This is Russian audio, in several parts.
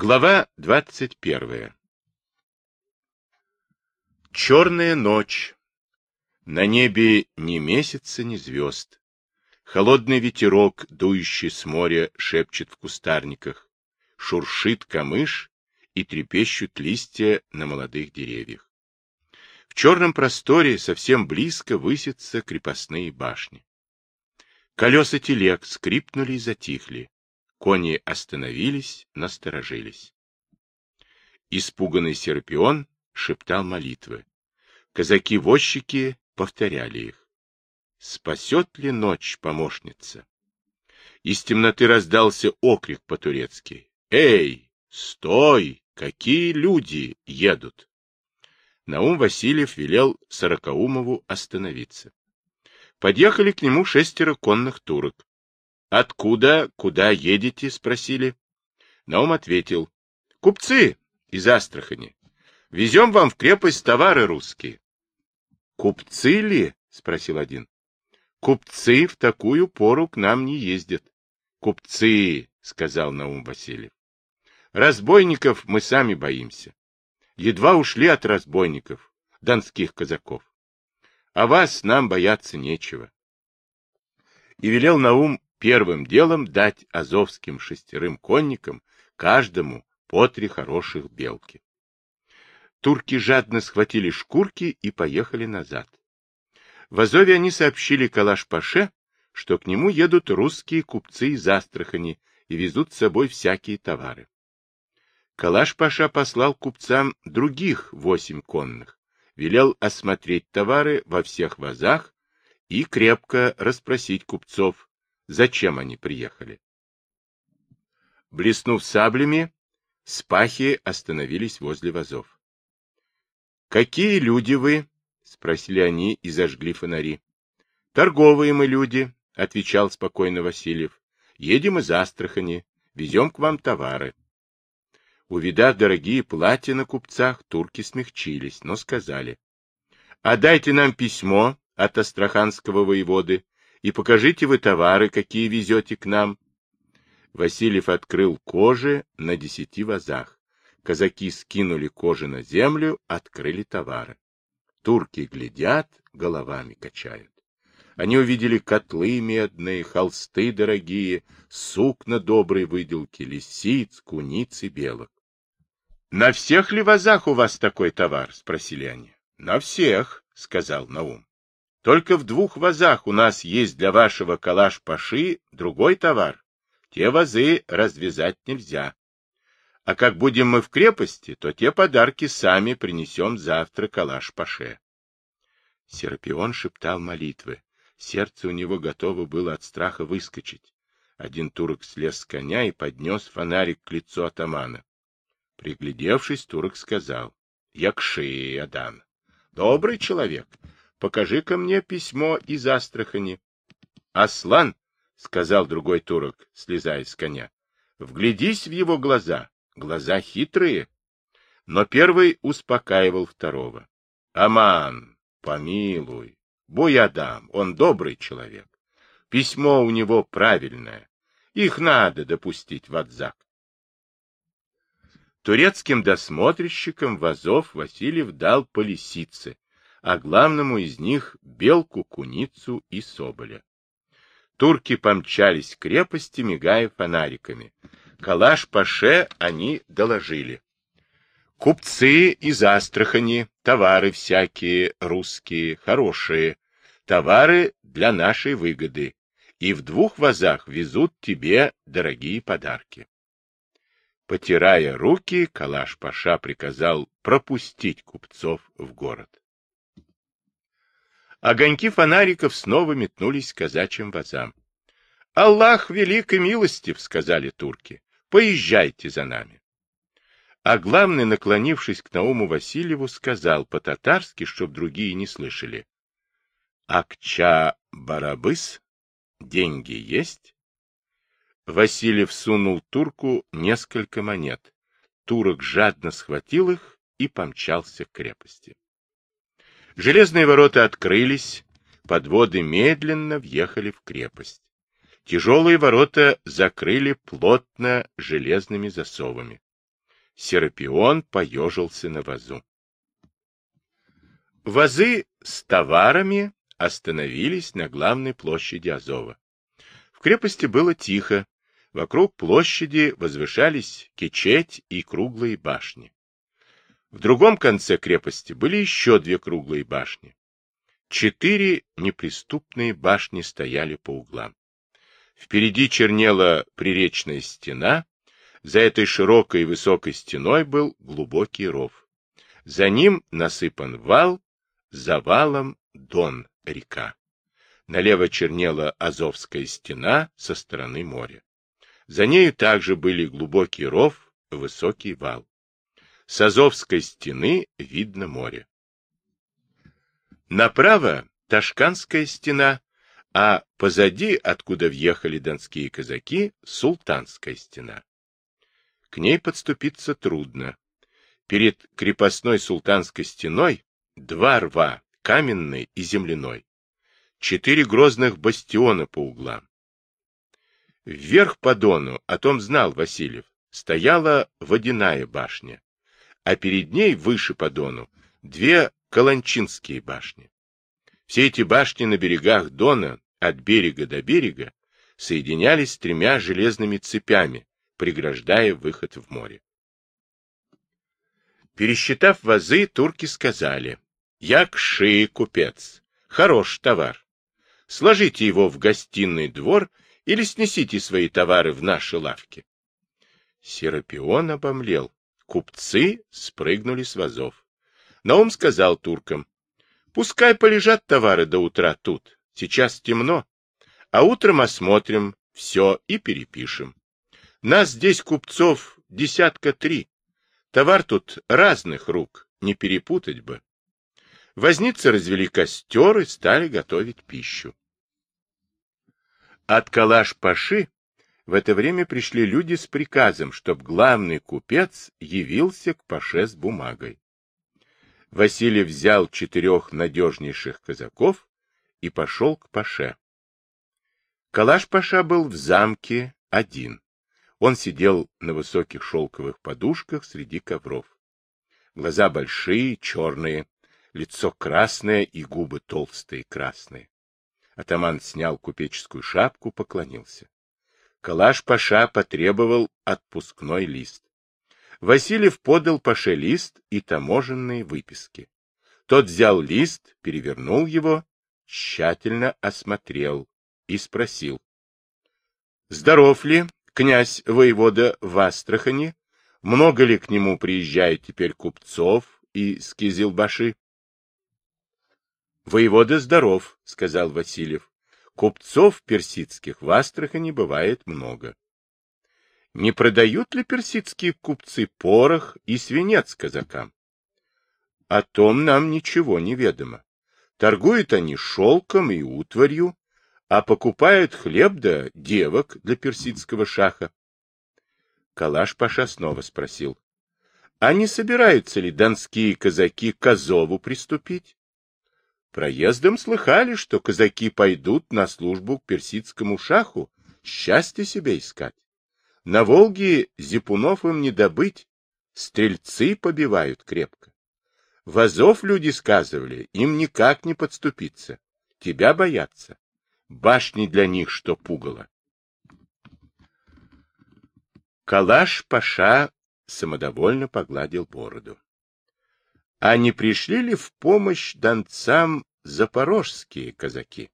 Глава двадцать первая. Черная ночь. На небе ни месяца, ни звезд. Холодный ветерок, дующий с моря, шепчет в кустарниках. Шуршит камыш и трепещут листья на молодых деревьях. В черном просторе совсем близко высятся крепостные башни. Колеса телег скрипнули и затихли. Кони остановились, насторожились. Испуганный Серпион шептал молитвы. Казаки-возчики повторяли их. «Спасет ли ночь помощница?» Из темноты раздался окрик по-турецки. «Эй, стой! Какие люди едут!» Наум Васильев велел Сорокаумову остановиться. Подъехали к нему шестеро конных турок. «Откуда, куда едете?» — спросили. Наум ответил. «Купцы из Астрахани. Везем вам в крепость товары русские». «Купцы ли?» — спросил один. «Купцы в такую пору к нам не ездят». «Купцы», — сказал Наум Васильев. «Разбойников мы сами боимся. Едва ушли от разбойников, донских казаков. А вас нам бояться нечего». И велел Наум первым делом дать азовским шестерым конникам каждому по три хороших белки. Турки жадно схватили шкурки и поехали назад. В Азове они сообщили Калаш-Паше, что к нему едут русские купцы из Астрахани и везут с собой всякие товары. Калаш-Паша послал купцам других восемь конных, велел осмотреть товары во всех вазах и крепко расспросить купцов, зачем они приехали. Блеснув саблями, спахи остановились возле вазов. — Какие люди вы? — спросили они и зажгли фонари. — Торговые мы люди, — отвечал спокойно Васильев. — Едем из Астрахани, везем к вам товары. Увидав дорогие платья на купцах, турки смягчились, но сказали. — А дайте нам письмо от астраханского воеводы, и покажите вы товары, какие везете к нам. Васильев открыл кожи на десяти вазах. Казаки скинули кожи на землю, открыли товары. Турки глядят, головами качают. Они увидели котлы медные, холсты дорогие, сукна доброй выделки, лисиц, куниц и белок. — На всех ли вазах у вас такой товар? — спросили они. — На всех, — сказал Наум. Только в двух вазах у нас есть для вашего калаш-паши другой товар. Те вазы развязать нельзя. А как будем мы в крепости, то те подарки сами принесем завтра калаш-паше. Серапион шептал молитвы. Сердце у него готово было от страха выскочить. Один турок слез с коня и поднес фонарик к лицу атамана. Приглядевшись, турок сказал, — Якши, Адан, добрый человек, покажи-ка мне письмо из Астрахани. — Аслан, — сказал другой турок, слезая с коня, — вглядись в его глаза, глаза хитрые. Но первый успокаивал второго. — Аман, помилуй, Буядам, он добрый человек. Письмо у него правильное. Их надо допустить в Адзак. Турецким досмотрщикам вазов Васильев дал по лисице, а главному из них — белку, куницу и соболя. Турки помчались к крепости, мигая фонариками. Калаш-паше они доложили. Купцы из Астрахани, товары всякие, русские, хорошие, товары для нашей выгоды, и в двух вазах везут тебе дорогие подарки. Потирая руки, Калаш-паша приказал пропустить купцов в город. Огоньки фонариков снова метнулись к казачьим вазам. — Аллах велик и милостив, — сказали турки. — Поезжайте за нами. А главный, наклонившись к Науму Васильеву, сказал по-татарски, чтоб другие не слышали. — Акча барабыс? Деньги есть? Васильев сунул турку несколько монет. Турок жадно схватил их и помчался к крепости. Железные ворота открылись, подводы медленно въехали в крепость. Тяжелые ворота закрыли плотно железными засовами. Серапион поежился на вазу. Вазы с товарами остановились на главной площади Азова. В крепости было тихо, вокруг площади возвышались кечеть и круглые башни. В другом конце крепости были еще две круглые башни. Четыре неприступные башни стояли по углам. Впереди чернела приречная стена, за этой широкой и высокой стеной был глубокий ров. За ним насыпан вал, за валом Дон, река. Налево чернела Азовская стена со стороны моря. За нею также были глубокий ров, высокий вал. С Азовской стены видно море. Направо Ташканская стена, а позади, откуда въехали донские казаки, Султанская стена. К ней подступиться трудно. Перед крепостной Султанской стеной два рва, каменный и земляной. Четыре грозных бастиона по углам. Вверх по Дону, о том знал Васильев, стояла водяная башня а перед ней, выше по Дону, две Каланчинские башни. Все эти башни на берегах Дона, от берега до берега, соединялись тремя железными цепями, преграждая выход в море. Пересчитав вазы, турки сказали, «Якши, купец, хорош товар. Сложите его в гостиный двор или снесите свои товары в наши лавки». Серапион обомлел. Купцы спрыгнули с вазов. Наум сказал туркам, пускай полежат товары до утра тут, сейчас темно, а утром осмотрим все и перепишем. Нас здесь, купцов, десятка три. Товар тут разных рук, не перепутать бы. Возницы развели костер и стали готовить пищу. От калаш-паши в это время пришли люди с приказом, чтоб главный купец явился к Паше с бумагой. Василий взял четырех надежнейших казаков и пошел к Паше. Калаш-Паша был в замке один. Он сидел на высоких шелковых подушках среди ковров. Глаза большие, черные, лицо красное и губы толстые, красные. Атаман снял купеческую шапку, поклонился. Калаш-паша потребовал отпускной лист. Васильев подал Паше лист и таможенные выписки. Тот взял лист, перевернул его, тщательно осмотрел и спросил. — Здоров ли князь воевода в Астрахани? Много ли к нему приезжает теперь купцов и скизилбаши? — Воевода здоров, — сказал Васильев. Купцов персидских в Астрахани бывает много. Не продают ли персидские купцы порох и свинец казакам? О том нам ничего не ведомо. Торгуют они шелком и утварью, а покупают хлеб да девок для персидского шаха. Калаш-паша снова спросил, а не собираются ли донские казаки к Азову приступить? Проездом слыхали, что казаки пойдут на службу к персидскому шаху, счастье себе искать. На Волге зипунов им не добыть, стрельцы побивают крепко. В Азов люди сказывали, им никак не подступиться, тебя боятся. Башни для них что пугало. Калаш-паша самодовольно погладил бороду. А не пришли ли в помощь донцам запорожские казаки?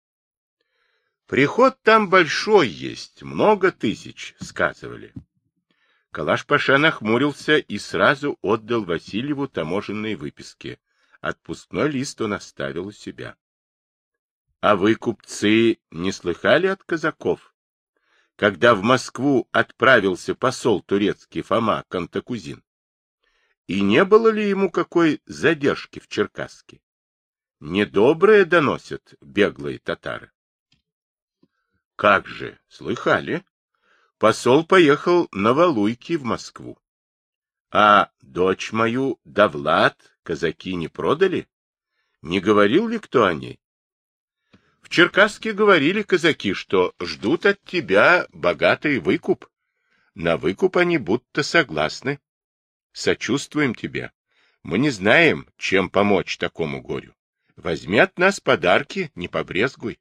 Приход там большой есть, много тысяч, сказывали. Калаш-паша нахмурился и сразу отдал Васильеву таможенные выписки. Отпускной лист он оставил у себя. — А вы, купцы, не слыхали от казаков? Когда в Москву отправился посол турецкий Фома Кантакузин, и не было ли ему какой задержки в Черкасске? Недоброе доносят беглые татары. Как же, слыхали? Посол поехал на Валуйки в Москву. А дочь мою, Давлад, казаки не продали? Не говорил ли кто о ней? В Черкасске говорили казаки, что ждут от тебя богатый выкуп. На выкуп они будто согласны. сочувствуем тебе. Мы не знаем, чем помочь такому горю. Возьми от нас подарки, не побрезгуй.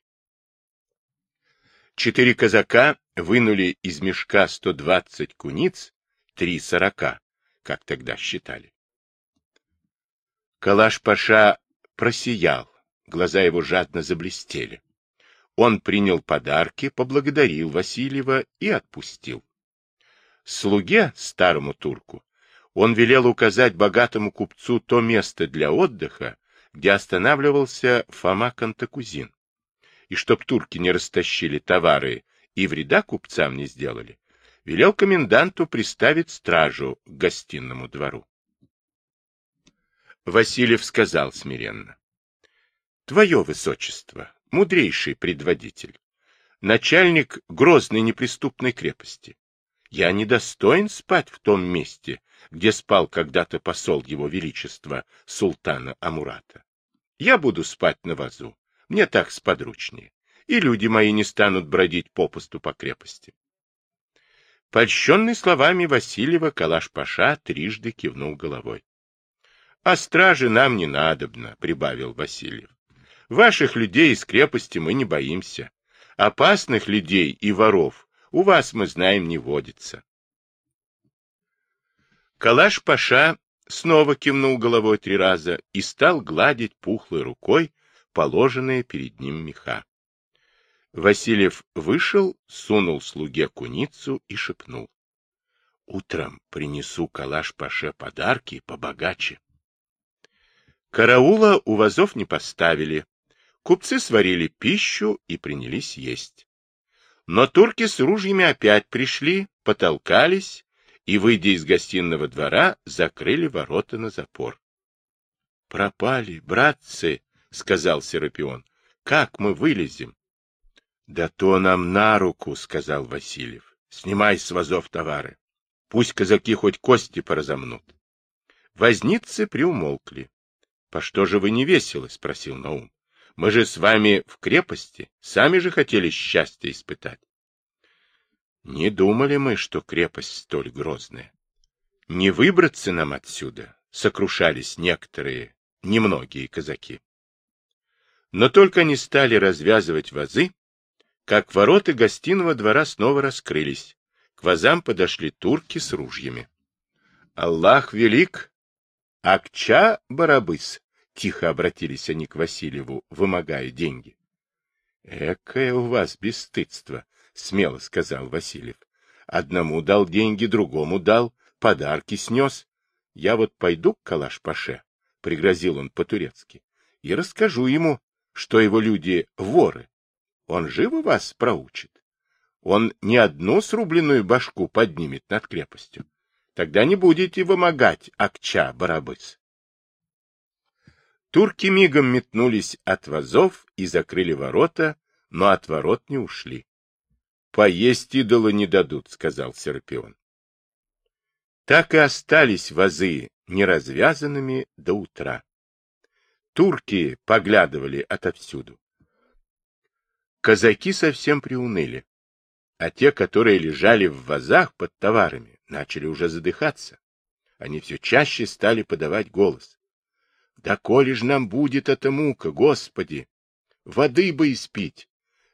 Четыре казака вынули из мешка 120 куниц, три сорока, как тогда считали. Калаш-паша просиял, глаза его жадно заблестели. Он принял подарки, поблагодарил Васильева и отпустил. Слуге, старому турку, он велел указать богатому купцу то место для отдыха, где останавливался Фома Кантакузин. И чтоб турки не растащили товары и вреда купцам не сделали, велел коменданту приставить стражу к гостинному двору. Васильев сказал смиренно. — Твое высочество, мудрейший предводитель, начальник грозной неприступной крепости, я недостоин спать в том месте, где спал когда-то посол его величества, султана Амурата. Я буду спать на вазу, мне так сподручнее, и люди мои не станут бродить попусту по крепости. Польщенный словами Васильева, Калаш-Паша трижды кивнул головой. — А стражи нам не надобно, — прибавил Васильев. — Ваших людей из крепости мы не боимся. Опасных людей и воров у вас, мы знаем, не водится. Калаш-паша снова кивнул головой три раза и стал гладить пухлой рукой положенные перед ним меха. Васильев вышел, сунул слуге куницу и шепнул. — Утром принесу калаш-паше подарки побогаче. Караула у вазов не поставили. Купцы сварили пищу и принялись есть. Но турки с ружьями опять пришли, потолкались и, выйдя из гостиного двора, закрыли ворота на запор. — Пропали, братцы, — сказал Серапион. — Как мы вылезем? — Да то нам на руку, — сказал Васильев. — Снимай с вазов товары. Пусть казаки хоть кости поразомнут. Возницы приумолкли. — По что же вы не веселы? — спросил Наум. — Мы же с вами в крепости, сами же хотели счастье испытать. Не думали мы, что крепость столь грозная. Не выбраться нам отсюда, сокрушались некоторые, немногие казаки. Но только они стали развязывать вазы, как ворота гостиного двора снова раскрылись. К вазам подошли турки с ружьями. — Аллах велик! Акча барабыс! — тихо обратились они к Васильеву, вымогая деньги. — Экое у вас бесстыдство! — смело сказал Васильев. — Одному дал деньги, другому дал, подарки снес. Я вот пойду к Калаш-Паше, — пригрозил он по-турецки, — и расскажу ему, что его люди — воры. Он живо вас проучит. Он не одну срубленную башку поднимет над крепостью. Тогда не будете вымогать Акча-Барабыс. Турки мигом метнулись от вазов и закрыли ворота, но от ворот не ушли. Поесть идола не дадут, сказал Серапион. Так и остались вазы неразвязанными до утра. Турки поглядывали отовсюду. Казаки совсем приуныли, а те, которые лежали в вазах под товарами, начали уже задыхаться. Они все чаще стали подавать голос. Да коли ж нам будет эта мука, Господи! Воды бы испить!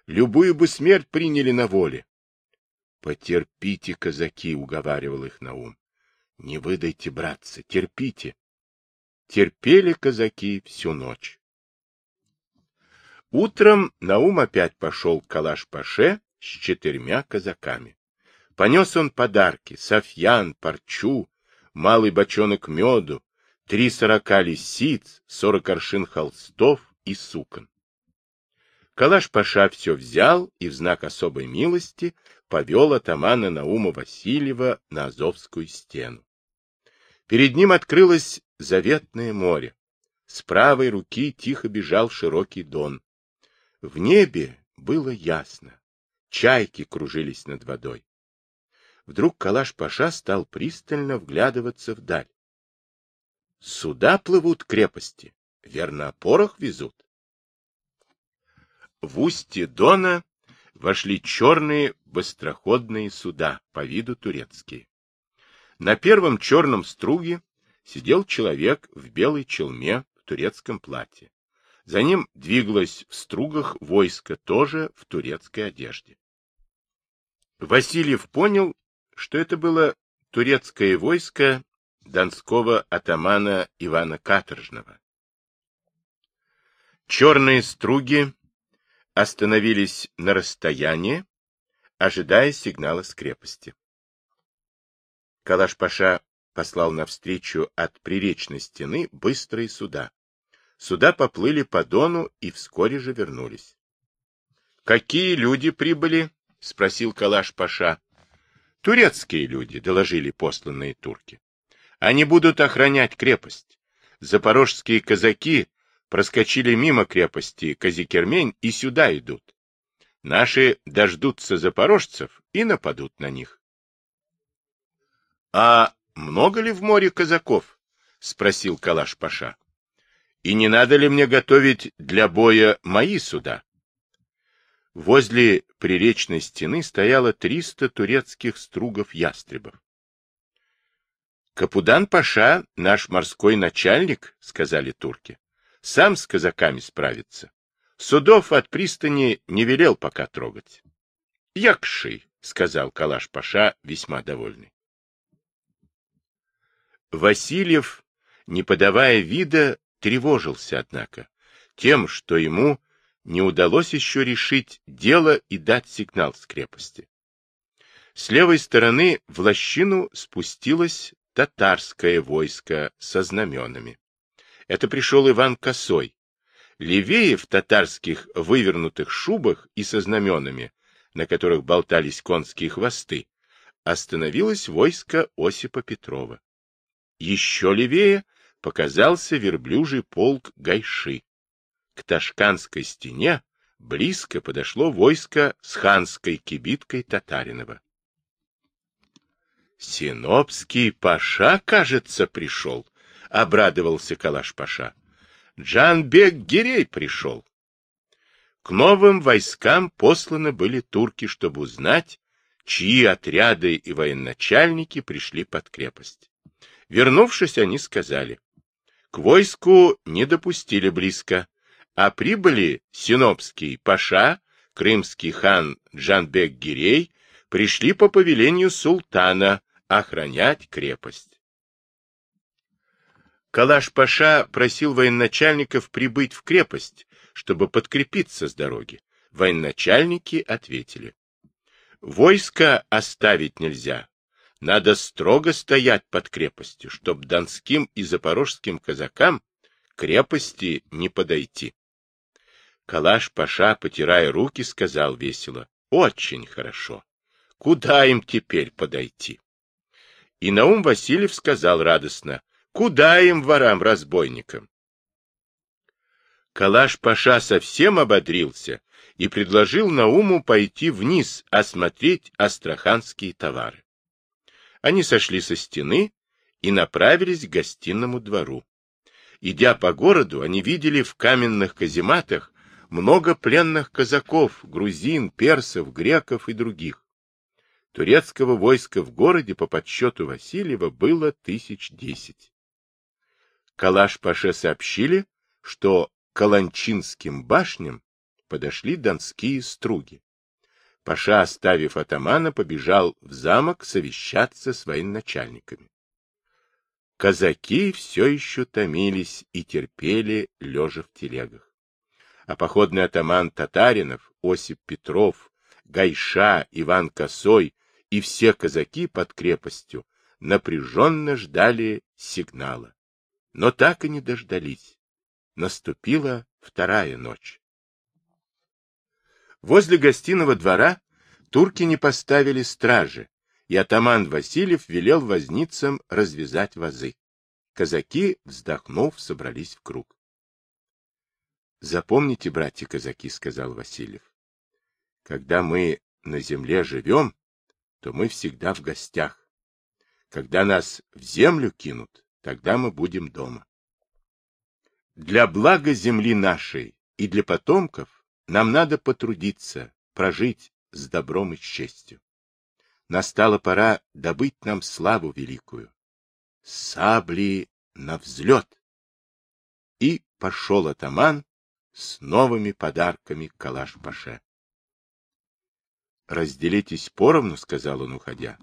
Любую бы смерть приняли на воле. — Потерпите, казаки, — уговаривал их Наум. — Не выдайте, братцы, терпите. Терпели казаки всю ночь. Утром Наум опять пошел к Калаш-Паше с четырьмя казаками. Понес он подарки — софьян, парчу, малый бочонок меду, три сорока лисиц, сорок аршин холстов и сукон. Калаш-паша все взял и в знак особой милости повел атамана Наума Васильева на Азовскую стену. Перед ним открылось заветное море. С правой руки тихо бежал широкий дон. В небе было ясно. Чайки кружились над водой. Вдруг Калаш-паша стал пристально вглядываться вдаль. Сюда плывут крепости, верно, порох везут. В устье Дона вошли черные быстроходные суда, по виду турецкие. На первом черном струге сидел человек в белой челме в турецком платье. За ним двигалось в стругах войско, тоже в турецкой одежде. Васильев понял, что это было турецкое войско донского атамана Ивана Каторжного. Черные струги остановились на расстоянии, ожидая сигнала с крепости. Калаш-паша послал навстречу от приречной стены быстрые суда. Суда поплыли по Дону и вскоре же вернулись. — Какие люди прибыли? — спросил Калаш-паша. — Турецкие люди, — доложили посланные турки. — Они будут охранять крепость. Запорожские казаки проскочили мимо крепости Казикермень и сюда идут. Наши дождутся запорожцев и нападут на них. — А много ли в море казаков? — спросил Калаш-паша. — И не надо ли мне готовить для боя мои суда? Возле приречной стены стояло триста турецких стругов-ястребов. — Капудан-паша, наш морской начальник, — сказали турки, — сам с казаками справится. Судов от пристани не велел пока трогать. — Якши, — сказал Калаш-паша, весьма довольный. Васильев, не подавая вида, тревожился, однако, тем, что ему не удалось еще решить дело и дать сигнал с крепости. С левой стороны в лощину спустилось татарское войско со знаменами. Это пришел Иван Косой. Левее в татарских вывернутых шубах и со знаменами, на которых болтались конские хвосты, остановилось войско Осипа Петрова. Еще левее показался верблюжий полк Гайши. К Ташканской стене близко подошло войско с ханской кибиткой Татаринова. «Синопский паша, кажется, пришел», — обрадовался Калаш-паша. «Джанбек Гирей пришел». К новым войскам посланы были турки, чтобы узнать, чьи отряды и военачальники пришли под крепость. Вернувшись, они сказали, к войску не допустили близко, а прибыли Синопский паша, крымский хан Джанбек-Гирей, пришли по повелению султана охранять крепость. Калаш-паша просил военачальников прибыть в крепость, чтобы подкрепиться с дороги. Военачальники ответили. Войско оставить нельзя, надо строго стоять под крепостью, чтоб донским и запорожским казакам крепости не подойти. Калаш-паша, потирая руки, сказал весело. Очень хорошо. Куда им теперь подойти? И Наум Васильев сказал радостно. Куда им, ворам-разбойникам? Калаш-паша совсем ободрился и предложил Науму пойти вниз осмотреть астраханские товары. Они сошли со стены и направились к гостиному двору. Идя по городу, они видели в каменных казематах много пленных казаков, грузин, персов, греков и других. Турецкого войска в городе, по подсчету Васильева, было тысяч десять. Калаш-паше сообщили, что к Каланчинским башням подошли донские струги. Паша, оставив атамана, побежал в замок совещаться с военачальниками. Казаки все еще томились и терпели, лежа в телегах. А походный атаман Татаринов, Осип Петров, Гайша, Иван Косой и все казаки под крепостью напряженно ждали сигнала. Но так и не дождались. Наступила вторая ночь. Возле гостиного двора турки не поставили стражи, и атаман Васильев велел возницам развязать вазы. Казаки, вздохнув, собрались в круг. — Запомните, братья-казаки, — сказал Васильев, — когда мы на земле живем, то мы всегда в гостях. Когда нас в землю кинут, тогда мы будем дома. Для блага земли нашей и для потомков нам надо потрудиться, прожить с добром и с честью. Настала пора добыть нам славу великую. Сабли на взлет. И пошел атаман с новыми подарками калаш-паше. «Разделитесь поровну», — сказал он, уходя.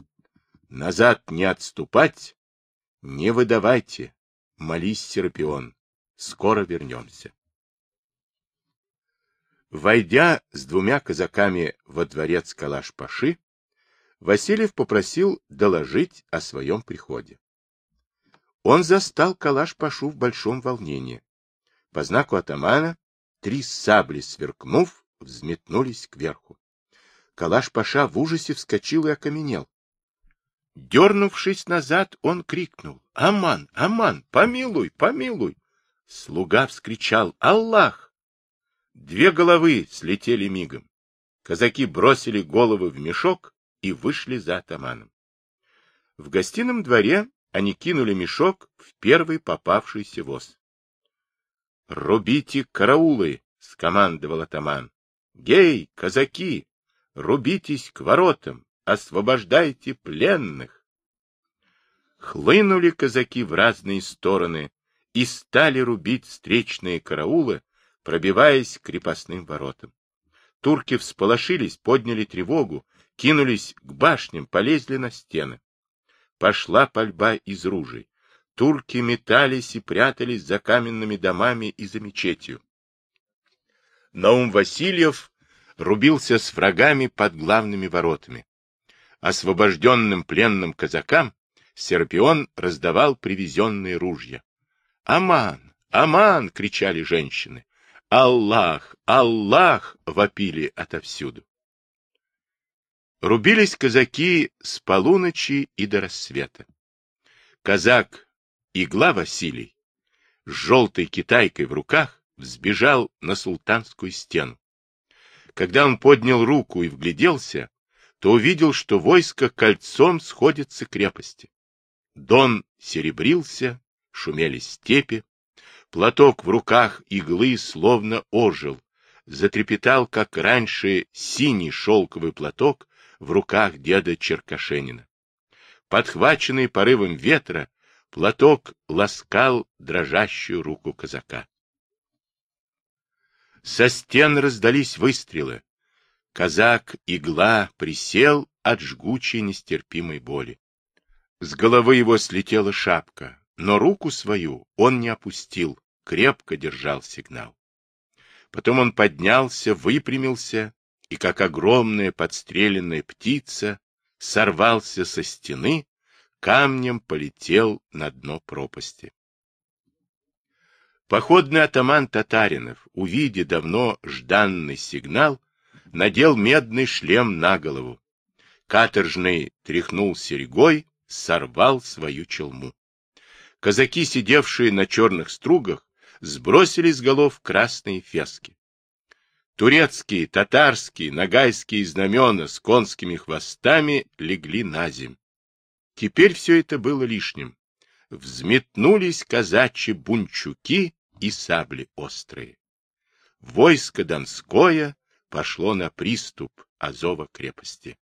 «Назад не отступать, не выдавайте. Молись, Серапион, скоро вернемся». Войдя с двумя казаками во дворец Калаш-Паши, Васильев попросил доложить о своем приходе. Он застал Калаш-Пашу в большом волнении. По знаку атамана три сабли сверкнув, взметнулись кверху. Калаш-Паша в ужасе вскочил и окаменел. Дернувшись назад, он крикнул «Аман! Аман! Помилуй! Помилуй!» Слуга вскричал «Аллах!» Две головы слетели мигом. Казаки бросили головы в мешок и вышли за атаманом. В гостином дворе они кинули мешок в первый попавшийся воз. — Рубите караулы! — скомандовал атаман. — Гей, казаки! Рубитесь к воротам! Освобождайте пленных! Хлынули казаки в разные стороны и стали рубить встречные караулы, пробиваясь к крепостным воротам. Турки всполошились, подняли тревогу, кинулись к башням, полезли на стены. Пошла пальба из ружей. Турки метались и прятались за каменными домами и за мечетью. Наум Васильев рубился с врагами под главными воротами. Освобожденным пленным казакам Серпион раздавал привезенные ружья. «Аман! Аман!» — кричали женщины. «Аллах! Аллах!» — вопили отовсюду. Рубились казаки с полуночи и до рассвета. Казак Игла Василий с желтой китайкой в руках взбежал на султанскую стену. Когда он поднял руку и вгляделся, то увидел, что войско кольцом сходится к крепости. Дон серебрился, шумели степи, платок в руках иглы словно ожил, затрепетал, как раньше, синий шелковый платок в руках деда Черкашенина. Подхваченный порывом ветра, платок ласкал дрожащую руку казака. Со стен раздались выстрелы. Казак игла присел от жгучей нестерпимой боли. С головы его слетела шапка, но руку свою он не опустил, крепко держал сигнал. Потом он поднялся, выпрямился и, как огромная подстреленная птица, сорвался со стены, камнем полетел на дно пропасти. Походный атаман Татаринов, увидя давно жданный сигнал, надел медный шлем на голову. Каторжный тряхнул серьгой, сорвал свою челму. Казаки, сидевшие на черных стругах, сбросили с голов красные фески. Турецкие, татарские, нагайские знамена с конскими хвостами легли на земь. Теперь все это было лишним. Взметнулись казачьи бунчуки и сабли острые. Войско Донское пошло на приступ Азова крепости.